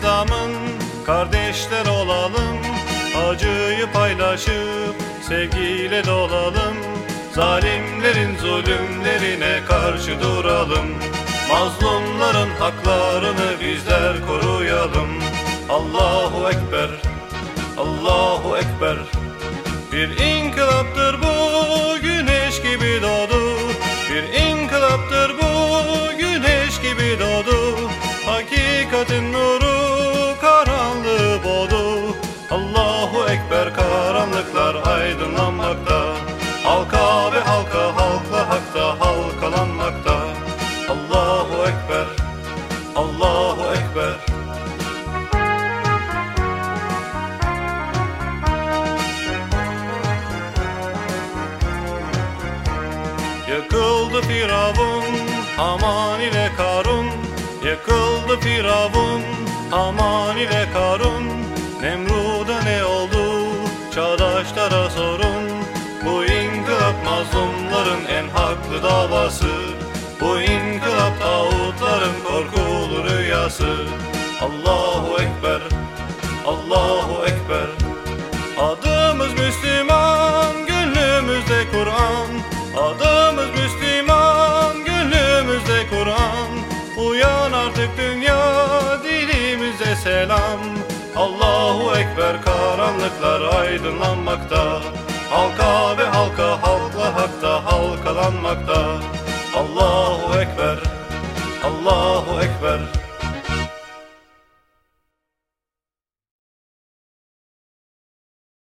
İslam'ın kardeşler olalım. Acıyı paylaşıp sevgiyle dolalım Zalimlerin zulümlerine karşı duralım. Mazlumların haklarını bizler koruyalım. Allahu Ekber, Allahu Ekber. Bir inkılaptır bu güneş gibi doğdu. Bir inkılaptır bu gibi doğdu. Hakikatin nuru karanlığı boğdu. Allahu Ekber karanlıklar aydınlanmakta. Halka ve halka halkla hakta halkalanmakta. Allahu Ekber Allahu Ekber. Yıkıldı Firavun Haman ile Yıkıldı Firavun Haman ile Karun. Nemrud'a ne oldu? Çağdaşlara sorun. Bu inkılap mazlumların en haklı davası. Bu inkılap tağutların korkulu rüyası. Allahu Ekber Allahu Ekber. Adımız Müslüman, gönlümüzde Kur'an. Adımız Müslüman, gönlümüzde Kur'an. Uyan artık dünya, selam. Allahu Ekber karanlıklar aydınlanmakta. Halka ve halka halkla hakta halkalanmakta. Allahu Ekber Allahu Ekber.